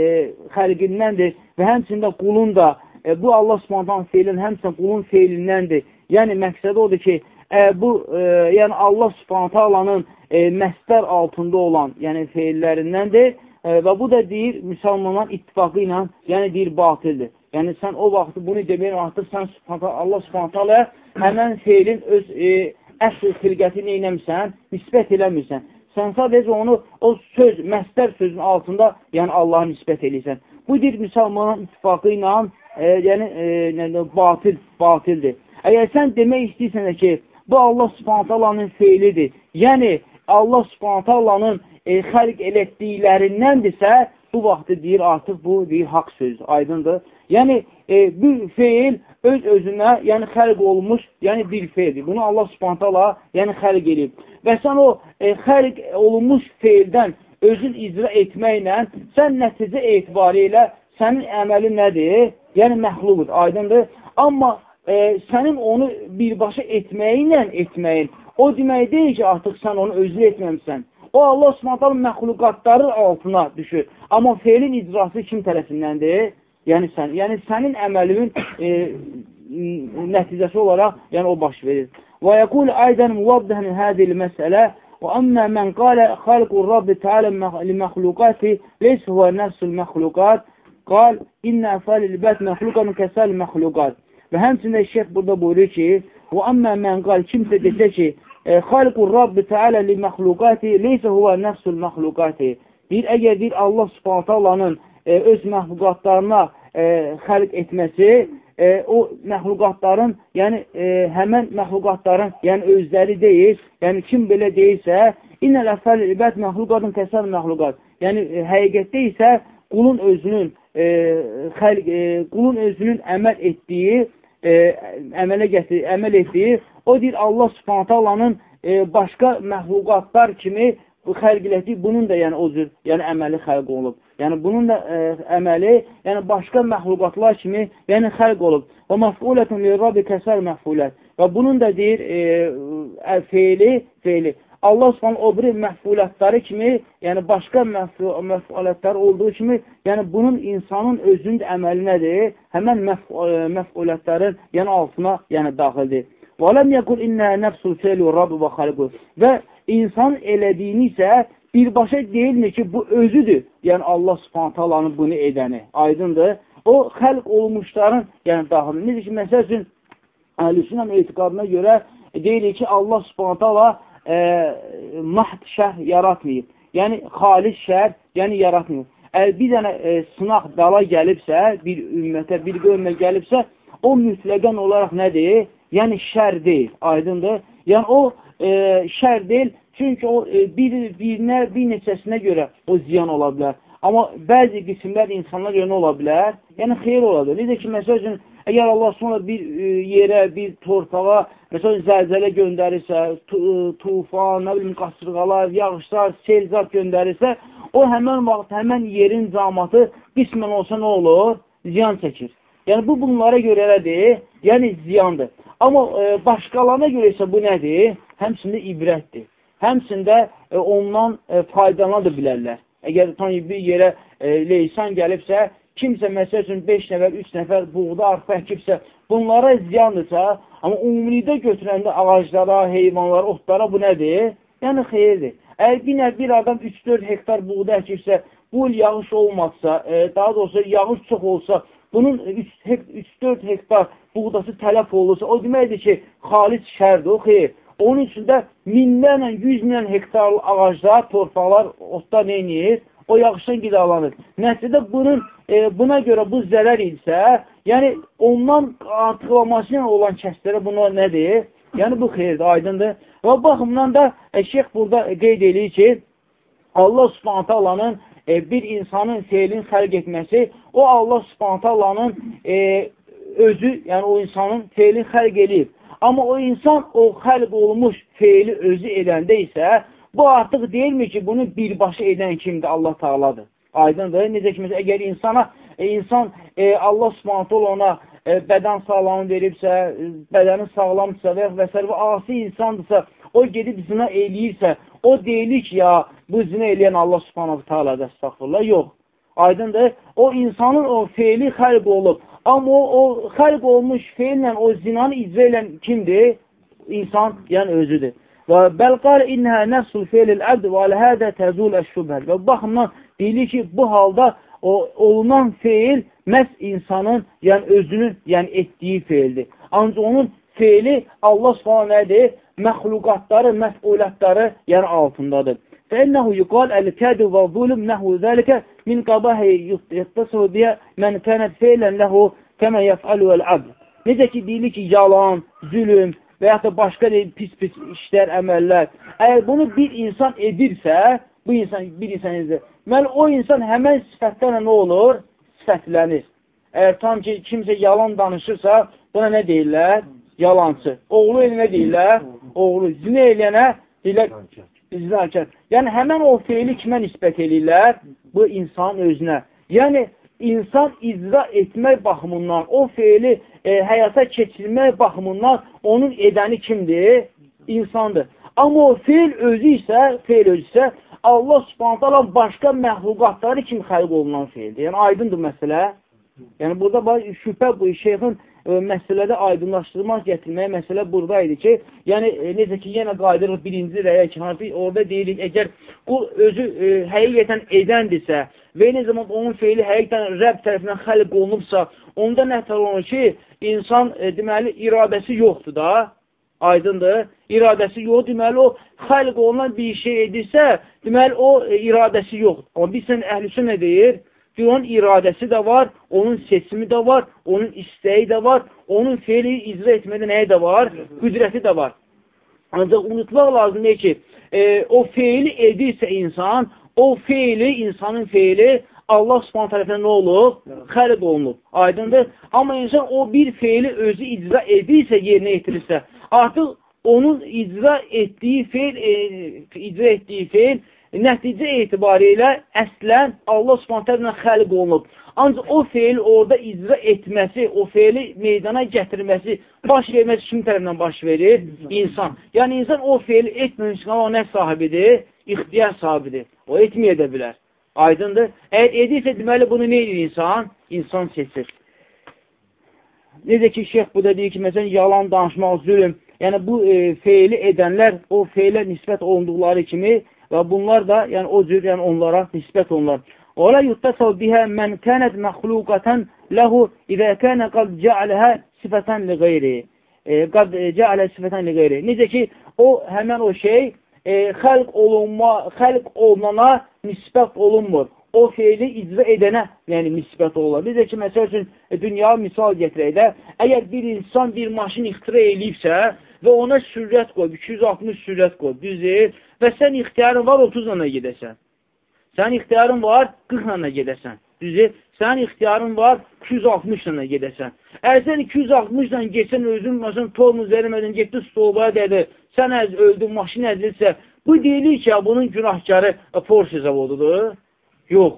xərqindəndir və həmçində qulun da e, bu Allah subhanətə feilin həmçində qulun feilindəndir Yəni, məqsəd odur ki, ə, bu, ə, yəni Allah subhanətə alanın ə, məsdər altında olan, yəni feillərindəndir ə, və bu da deyir, müsəlmanlar ittifaqı ilə, yəni deyir, batildir. Yəni, sən o vaxtı bunu demək, artıq sən subhanətə, Allah subhanətə alaya həmən feilin öz ə, əsr xilqətini neynəmirsən, nisbət eləmirsən. Sən sadəcə onu o söz, məsdər sözün altında, yəni Allaha nisbət eləyirsən. Bu deyir, müsəlmanın ittifaqı ilə, e, yəni e, batil, batildir. Əgər sən demək istəyirsən ki, bu Allah subhanətəlanın feilidir, yəni Allah subhanətəlanın e, xərq elətdiklərindəndirsə, bu vaxtı deyir, artıq bu deyir, haqq sözdür, aydındır. Yəni, e, bir feil öz-özünə, yəni xərq olmuş, yəni bir feildir. Bunu Allah subhanətəla, yəni xərq edib. Və sən o e, xərq olunmuş feildən özün icra etməklə, sən nəticə etibari ilə sənin əməlin nədir? Yəni, məxluqdur, aydındır. Amma e, sənin onu birbaşa etməyinlə etməyin, o demək deyil ki, artıq sən onu özü etməmsən. O, Allah subhanətələ məxluqatları altına düşür. Amma feilin icrası kim tərəfindəndir? Yəni, sən, yəni sənin əməlinin e, nəticəsi olaraq yəni, o baş verir. Və yəqul aydən muvabdəhən hədil məsələ وأما من قال خلق الرب تعالى لمخلوقات ليس هو نفس المخلوقات قال إن أفعال البات مخلوقا كسال المخلوقات Və həmçində şeyh burada buyurur ki, və əmmə mən qal, kimsə desə ki, e, xalqur Rabbi Teala li məxluqati, leysə huvə nəfsul məxluqati. Deyir, əgər deyir, Allah subhanətə Allah'ın e, öz məxluqatlarına e, xəlq etməsi, e, o məxluqatların, yəni e, həmən məxluqatların, yəni özləri deyil, yəni kim belə deyilsə, innəl əfəl ibət məxluqatın kəsər məxluqat. Yəni, e, həqiqətdə isə qulun özünün e, xəlq, e, qulun özünün əməl etdiyi, e, əmələ gətir, əməl etdiyi, o deyir Allah subhanətə Allahın e, başqa məxluqatlar kimi bu xəlq elədiyi, bunun da yəni o cür, yəni əməli xəlq olub. Yəni bunun da e, əməli, yəni başqa məxluqatlar kimi, yəni xəlq olub. Və məfulətun li rabbi kəsər məfulət. Və bunun da deyir, e, feili, feili. Allah Subhanahu o bir məhfulətləri kimi, yəni başqa məhfulətlər olduğu kimi, yəni bunun insanın özünün əməli nədir? Həmən məhfulətlərin yəni altına yəni daxildir. Və ləm yəqul innə nəfsul feylu rabbi və xaliqu. Və insan elədiyini isə birbaşa deyilmir ki, bu özüdür. Yəni Allah Subhanahu taalanın bunu edəni. Aydındır? O xəlq olmuşların yəni daxildir. Necə ki, məsəl üçün əhlüsünəm etiqadına görə deyirik ki, Allah subhanətə Allah e, mahd şəh yaratmayıb. Yəni, xalis şər, yəni yaratmayıb. Əgər bir dənə e, sınaq, bəla gəlibsə, bir ümmətə, bir qövmə gəlibsə, o mütləqən olaraq nədir? Yəni, şər deyil, aydındır. Yəni, o e, şər deyil, çünki o e, bir, birinə, bir neçəsinə görə o ziyan ola bilər. Amma bəzi qismlər insanlar yönə ola bilər, yəni xeyir ola bilər. Necə ki, məsəl üçün, əgər Allah sonra bir e, yerə, bir torpağa, məsəl üçün, zəlzələ göndərirsə, tufan, nə bilim, qasırğalar, yağışlar, selzat göndərirsə, o həmən vaxt, həmən yerin camatı qismən olsa nə olur? Ziyan çəkir. Yəni, bu bunlara görə elədir, yəni ziyandır. Amma e, başqalarına görə isə bu nədir? Həmçində ibrətdir. Həmçində e, ondan e, faydalana da bilərlər. Əgər tam bir yerə e, leysan gəlibsə, kimsə məsəl üçün 5 nəfər, 3 nəfər buğda arpa əkibsə, bunlara ziyandırsa, amma ümumilikdə götürəndə ağaclara, heyvanlara, otlara bu nədir? Yəni xeyirdir. Əgər bir, bir adam 3-4 hektar buğda əkibsə, bu il yağış olmazsa, e, daha doğrusu yağış çox olsa, bunun 3-4 hektar buğdası tələf olursa, o deməkdir ki, xalis şərdir, o xeyr. Onun içində minlərlə, yüz minən hektarlı ağaclar, torpaqlar, otlar neynir? O yağışdan qidalanır. Nəticədə bunun, e, buna görə bu zərər isə, yəni ondan artıqlaması olan kəslərə buna nədir? Yəni bu xeyirdir, aydındır. Və baxımdan da e, şeyx burada qeyd edir ki, Allah subhanətə Allahın e, bir insanın feilin xərq etməsi, o Allah subhanətə Allahın e, özü, yəni o insanın feilin xərq eləyib. Amma o insan o xəlq olmuş feili özü edəndə isə, bu artıq deyilmir ki, bunu birbaşa edən kimdir? Allah Taaladır. Aydındır. Necə ki, məsələn, əgər insana, e, insan e, Allah subhanətə ona e, bədən sağlamı veribsə, e, bədəni sağlamdırsa və, və s. və asi insandırsa, o gedib zina eləyirsə, o deyilir ki, ya bu zina eləyən Allah subhanahu ta'ala dəstəxfurlar. Yox. Aydındır. O insanın o feili xərq olub. Amma o, o xərq olmuş feillə o zinanı icra edən kimdir? İnsan, yəni özüdür. Və bəlqal innəhə nəfsul feilil əbd və ləhədə təzul əşşübhəl. Və baxımdan deyilir ki, bu halda o olunan feil məhz insanın, yəni özünün, yəni etdiyi feildir. Ancaq onun feili Allah subhanə nədir? Məxluqatları, məf'ulətləri, yəni altındadır. فإنه يقال الكاذب والظلم نحو ذلك من قباه يتصل بها من كانت فعلا له kəmə yəfəlu əl-əbd. Necə ki, deyilir ki, yalan, zülüm və yaxud da başqa pis-pis işlər, əməllər. Əgər bunu bir insan edirsə, bu insan, bir insan edir. Deməli, o insan həmən sifətlərlə nə olur? Sifətlənir. Əgər tam ki, kimsə yalan danışırsa, buna nə deyirlər? Yalancı. Oğlu elə nə deyirlər? Oğlu. Zinə eləyənə deyirlər, zinakar. Yəni, həmən o feili kimə nisbət edirlər? Bu insan özünə. Yəni, insan icra etmək baxımından, o feili e, həyata keçirmək baxımından onun edəni kimdir? İnsandır. Amma o feil özü isə, feil özü isə Allah subhanətələ başqa məxluqatları kimi xəlq olunan feildir. Yəni, aydındır məsələ. Yəni, burada şübhə bu şeyxin e, məsələdə aydınlaşdırmaq gətirməyə məsələ burada idi ki, yəni e, necə ki, yenə qayıdırıq birinci rəyə ki, hansı orada deyirik, əgər qul özü e, həqiqətən edəndirsə və eyni zamanda onun feili həqiqətən Rəbb tərəfindən xəlq olunubsa, onda nə olunur ki, insan e, deməli iradəsi yoxdur da, aydındır, iradəsi yox, deməli o xəlq olunan bir şey edirsə, deməli o e, iradəsi yoxdur. Amma biz sən əhlüsün nə deyir? Onun iradəsi də var, onun seçimi də var, onun istəyi də var, onun feili icra etmədə nəyi də var? Qüdrəti də var. Ancaq unutmaq lazımdır ki, e, o feili edirsə insan, o feili, insanın feili Allah subhanə tərəfindən nə olub? Xəlq olunub. Aydındır. Amma insan o bir feili özü icra edirsə, yerinə yetirirsə, artıq onun icra etdiyi feil, e, icra etdiyi feil nəticə etibarilə əslən Allah subhanətlə xəliq olunub. Ancaq o feil orada icra etməsi, o feili meydana gətirməsi, baş verməsi kim tərəfindən baş verir? İnsan. Yəni, insan o feili etməmiş, o nə sahibidir? İxtiyar sahibidir. O etməyə də bilər. Aydındır. Əgər edirsə, deməli, bunu nə edir insan? İnsan seçir. Necə ki, şeyx bu da deyir ki, məsələn, yalan danışmaq, zülüm. Yəni, bu e, feili edənlər o feilə nisbət olunduqları kimi Və bunlar da, yəni o cür, yəni onlara nisbət olunlar. Ola yuttasal bihə mən kənət məxluqatan ləhu idə kənə qad cəaləhə sifətən li qeyri. qad cəalə sifətən qeyri. Necə ki, o həmən o şey e, xəlq olunma, xəlq olunana nisbət olunmur. O feili icra edənə, yəni nisbət olur. Bizə ki, məsəl üçün, e, dünya misal gətirək də, əgər bir insan bir maşın ixtira eləyibsə və ona sürət qoyub, 260 sürət qoyub, düzdür, və sən ixtiyarın var 30 ilə gedəsən. Sənin ixtiyarın var 40 ilə gedəsən. Düzdür? Sənin ixtiyarın var 260 ilə gedəsən. Əgər sən 260 ilə geçsən, özün maşın tormuz vermədin, getdi stolbaya dedi, sən əz öldün, maşın əzilsə, bu deyilir ki, bunun günahkarı Porsche zavodudur. Yox.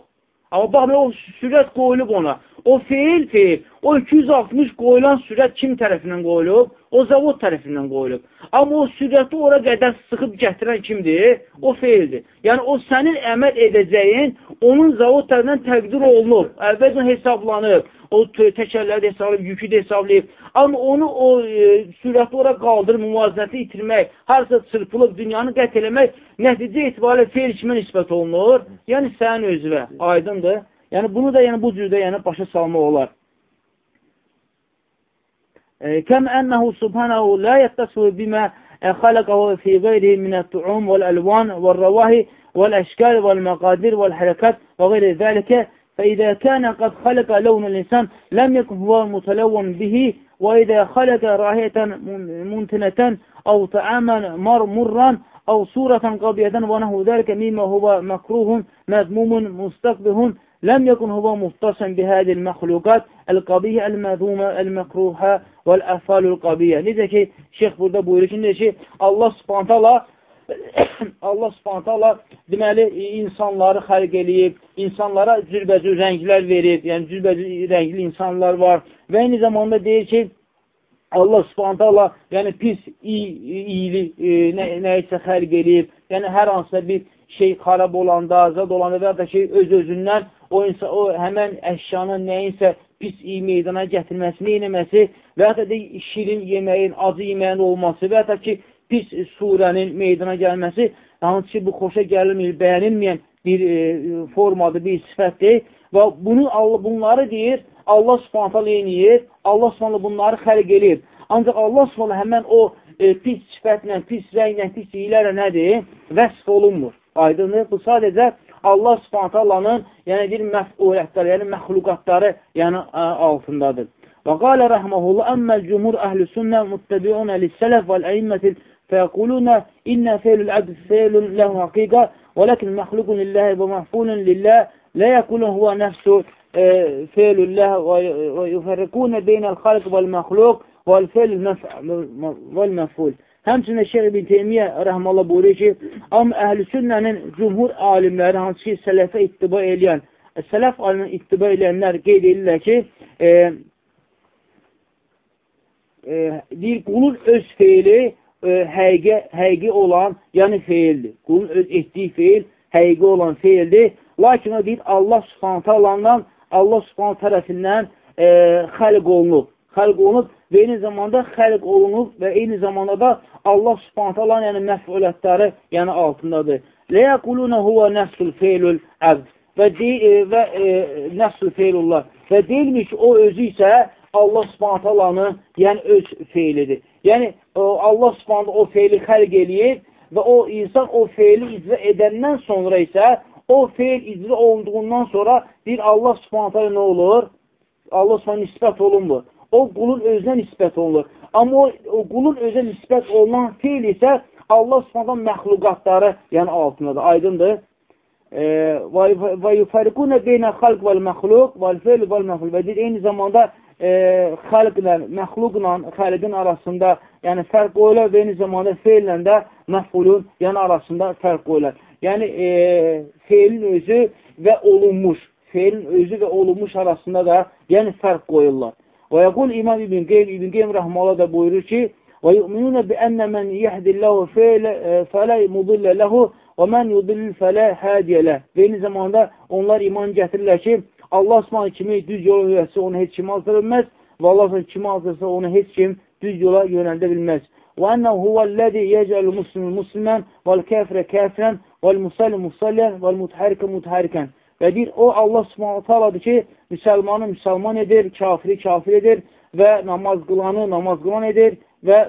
Amma bax, o sürət qoyulub ona. O feil, feil. O 260 qoyulan sürət kim tərəfindən qoyulub? O zavod tərəfindən qoyulub. Amma o sürəti ora qədər sıxıb gətirən kimdir? O feildir. Yəni, o sənin əməl edəcəyin onun zavod tərəfindən təqdir olunub. Əvvəlcə hesablanıb o təkərləri hesablayıb, yükü də hesablayıb. Amma onu o e, sürəti ora qaldırıb, müvazinəti itirmək, harasa çırpılıb, dünyanı qət eləmək nəticə etibarilə feil kimə nisbət olunur? Yəni sənin özünə. Aydındır. Yəni bunu da yəni bu cürdə yəni başa salmaq olar. Kəm ənəhu subhanahu la yəttəsu bimə xaləqəhu fi qeyri minət-tu'um vəl-əlvan vəl-rəvahi vəl-əşkal vəl-məqadir vəl-hərəkət və qeyri zəlikə فإذا كان قد خلق لون الإنسان لم يكن هو متلون به وإذا خلق راهية منتنة أو طعاما مرا أو صورة قبية ونحو ذلك مما هو مكروه مذموم مستقبه لم يكن هو مختصا بهذه المخلوقات القبية المذمومة المكروهة والأفعال القبية. Necə ki, şeyx burada buyurur ki, necə ki, Allah subhanahu Allah subhanətə Allah deməli, insanları xərq eləyib, insanlara cürbəcür rənglər verib, yəni cürbəcür rəngli insanlar var və eyni zamanda deyir ki, Allah subhanətə Allah yəni pis, iyili e, nə, nəyisə xərq eləyib, yəni hər hansısa bir şey xarab olanda, azad olanda və ya da ki, öz-özündən o, insan, o həmən əşyanın nəyinsə pis iyi meydana gətirməsi, neynəməsi və ya da şirin yeməyin, acı yeməyin olması və da ki, pis surənin meydana gəlməsi, hansı ki, bu xoşa gəlmir, bəyənilməyən bir e, formadır, bir sifətdir və bunu, bunları deyir, Allah subhanətələ eləyir, Allah subhanətələ bunları xəlq eləyir. Ancaq Allah subhanətələ həmən o e, pis sifətlə, pis rənglə, pis iylərlə nədir? Vəsf olunmur. Aydındır. Bu sadəcə Allah subhanətəlanın yəni bir məf'ulətləri, yəni məxluqatları yəni, altındadır. Və qalə rəhməhullah, əmməl cumhur əhlü sünnə muttəbiunə lissələf vəl-əimmətil فيقولون إن فعل العبد فعل له حقيقة ولكن مخلوق لله ومحفول لله لا يكون هو نفسه فعل الله ويفرقون بين الخلق والمخلوق والفعل والmeful. Həmçinin Şeyh İbn Teymiyyə rəhməllah buyurur ki, am əhl-i sünnənin cümhur alimləri, hansı ki, sələfə ittiba eləyən, sələf aliminin ittiba eləyənlər qeyd edirlər ki, e, e, deyir, qulun öz feili e, həqiqi, həqiqi olan, yəni feildir. Qulun öz etdiyi feil həqiqi olan feildir. Lakin o deyir, Allah subhanətə alandan, Allah subhanət tərəfindən e, xəlq olunub. Xəlq olunub və eyni zamanda xəlq olunub və eyni zamanda da Allah subhanətə alan, yəni məf'ulətləri yəni altındadır. Ləyəqulunə huvə nəfsul feylül əbd və, de, e, və e, nəfsul feylullah və deyilmiş o özü isə Allah subhanətə alanı yəni öz feilidir. Yəni, Allah subhanədə o feili xərq eləyir və o insan o feili icra edəndən sonra isə o feil icra olunduğundan sonra bir Allah subhanətə nə olur? Allah subhanə nisbət olunmur. O qulun özünə nisbət olunur. Amma o, o qulun özünə nisbət olunan feil isə Allah subhanədən məxluqatları yəni altındadır. Aydındır. Və yufarikuna beynə xalq vəl məxluq vəl feil vəl məxluq və deyir, eyni zamanda e, xalqlə, məxluqla xalqin arasında yəni fərq qoyular və eyni zamanda feillə də məfulun yəni arasında fərq qoyular. Yəni e, feilin özü və olunmuş, feilin özü və olunmuş arasında da yəni fərq qoyurlar. Və yəqul İmam İbn Qeym, İbn Qeym rəhmələ də buyurur ki, və yu'minuna bi ənə mən yehdilləhu fələ mudillə ləhu və mən yudillil fələ hədiyə ləh. Və eyni zamanda onlar iman gətirirlər ki, Allah Osmanlı kimi düz yola yönəlsə onu heç kim azdıra bilməz və Allah Osmanlı kimi azdırsa onu heç kim düz yola yönəldə bilməz. Və ənəhu huvəl-ləzi yəcəl muslimin muslimən vəl-kəfrə kəfrən vəl-musalli musallən vəl-mutəhərikə mutəhərikən. Və deyir, o Allah subhanahu ta'aladır ki, müsəlmanı müsəlman edir, kafiri kafir edir və namaz qılanı namaz qılan edir və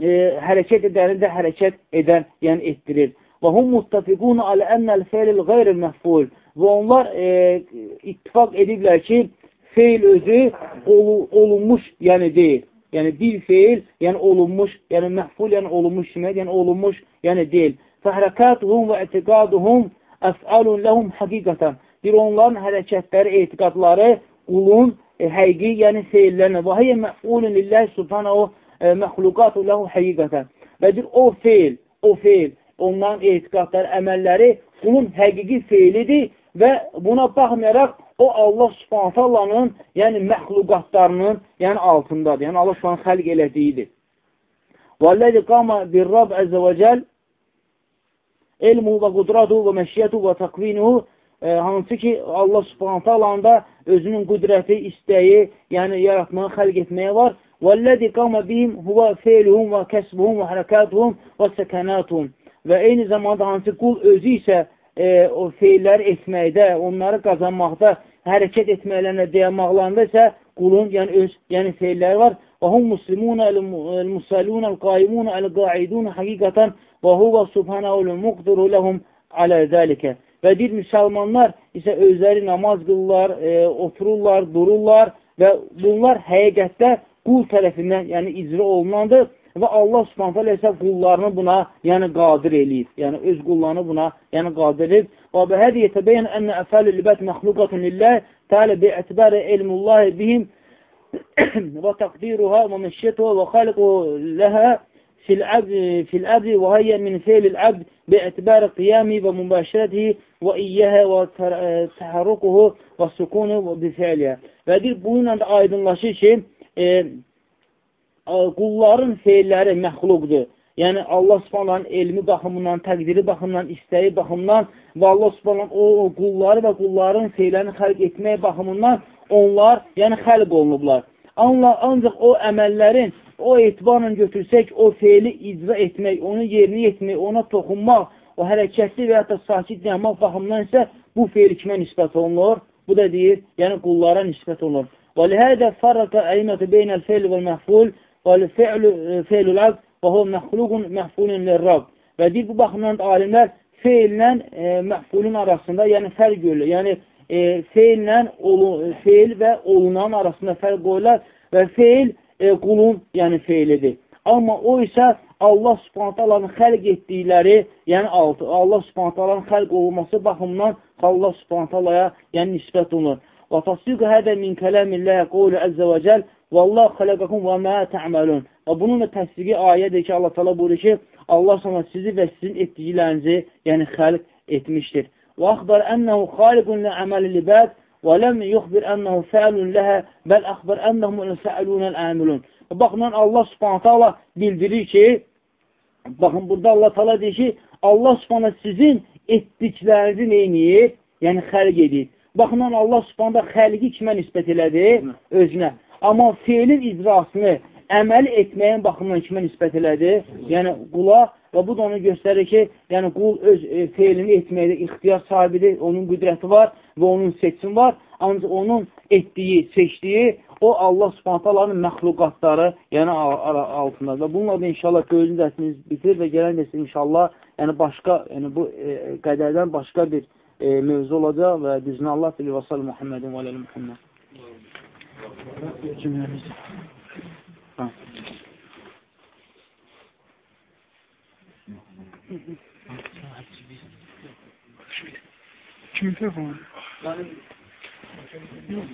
e, hərəkət edəni də hərəkət edən, yəni etdirir. Və hum muttafiqun alə ennəl fe'lil qeyril məhful. Və onlar e, ittifak ediblər ki, feil özü ol, olunmuş, yəni deyil. Yəni bir feil, yəni olunmuş, yəni məhful, yəni olunmuş demək, yəni olunmuş, yəni deyil. Fəhrəkatuhum və etiqaduhum əfəlun ləhum həqiqətən. Bir onların hərəkətləri, etiqadları qulun e, həqiqi, yəni feillərinə. Və hiyə məfulun lillahi subhanahu e, məxluqatu ləhu həqiqətən. Və bir o feil, o feil, onların etiqadları, əməlləri qulun həqiqi feilidir və buna baxmayaraq o Allah subhanallanın, yəni məxluqatlarının yəni altındadır. Yəni Allah subhanallah xəlq elədiyidir. Və alləzi qama bir Rabb əzə və cəl elmuhu və qudratuhu və məşiyyətuhu və təqvinuhu e, hansı ki Allah subhanət Allah'ında özünün qüdrəti, istəyi, yəni yaratmağı, xəlq etməyə var. وَالَّذِ قَامَ بِهِمْ هُوَ فَيْلُهُمْ وَكَسْبُهُمْ وَحَرَكَاتُهُمْ وَسَكَنَاتُهُمْ və eyni zamanda hansı qul özü isə e, o feilləri etməkdə, onları qazanmaqda, hərəkət etməklərlə dayanmaqlarında isə qulun yəni öz yəni feilləri var. Və hum muslimun el-musallun el-qaimun el-qaidun həqiqətən və huve subhanahu el-muqdiru lehum alə zəlikə. Və deyir, müsəlmanlar isə özləri namaz qılırlar, e, otururlar, dururlar və bunlar həqiqətdə qul tərəfindən yəni icra olunandır və Allah subhanətə isə qullarını buna yəni qadir eləyir. Yəni öz qullarını buna yəni qadir eləyir. Və bə hədi yetəbəyən ənə əfəl-i libət məxluqatun lilləh təalə bi'ətibərə ilmullahi bihim və təqdiruha və məşyyətuha və xaliqu ləhə əbdi və hayyə min fe'lil əbd bi'ətibərə qiyami və mübəşirətihi və iyyəhə və təhərrukuhu və sukunu bifəliyə. Və deyir, bununla da aydınlaşır ki, e, qulların feilləri məxluqdur. Yəni, Allah subhanələrin elmi baxımından, təqdiri baxımından, istəyi baxımından və Allah subhanələrin o qulları və qulların feillərini xəlq etmək baxımından onlar, yəni xəlq olunublar. Ancaq o əməllərin, o etibarla götürsək, o feili icra etmək, onu yerinə etmək, ona toxunmaq, o hərəkətli və ya da sakit yanmaq baxımından isə bu feil kimə nisbət olunur? Bu da deyir, yəni qullara nisbət olunur. Və lihədə farraka əymətü beynəl feil və məhful fe'lül abd və hu məxluqun məhfulun lirrab. Və deyir, bu baxımdan alimlər feillə e, məhfulun arasında, yəni fərq görürlər. Yəni, e, feillə feil və olunan arasında fərq qoyurlar və feil e, qulun yəni feilidir. Amma o isə Allah subhanətələrin xəlq etdikləri, yəni Allah subhanətələrin xəlq olması baxımından Allah subhanətələyə yəni nisbət olunur. Və tasdiqə hədə min kələmilləyə qovlu əzzə və cəl Vallahu xələqəkum və mə tə'məlun. Və bunun da təsdiqi ayədir ki, Allah təala buyurur ki, Allah sana sizi və sizin etdiklərinizi, yəni xəlq etmişdir. Və axbar ənəhu xaliqun li əməli libad yuxbir ənəhu fəalun ləhə bəl axbar ənəhum fəalunəl əmilun. Və baxımdan Allah subhanə taala bildirir ki, baxın burada Allah taala deyir ki, Allah subhanə sizin etdiklərinizi neyniyir? Yəni xəlq edir. Baxımdan Allah subhanə xəlqi kimə nisbət elədi? Özünə. Amma feilin icrasını əməl etməyin baxımından kimə nisbət elədi? Yəni, qula və bu da onu göstərir ki, yəni qul öz e, feilini etməkdə ixtiyar sahibidir, onun qüdrəti var və onun seçim var. Ancaq onun etdiyi, seçdiyi o Allah subhantaların məxluqatları yəni altında. Və bununla da inşallah gözün dərsimiz bitir və gələn dərs inşallah yəni başqa, yəni bu e, qədərdən başqa bir e, mövzu olacaq və düzünə Allah fili və sallı Muhammedin və aləli Muhammed. Cümləmiz. Ha. Kim telefonu? Yok.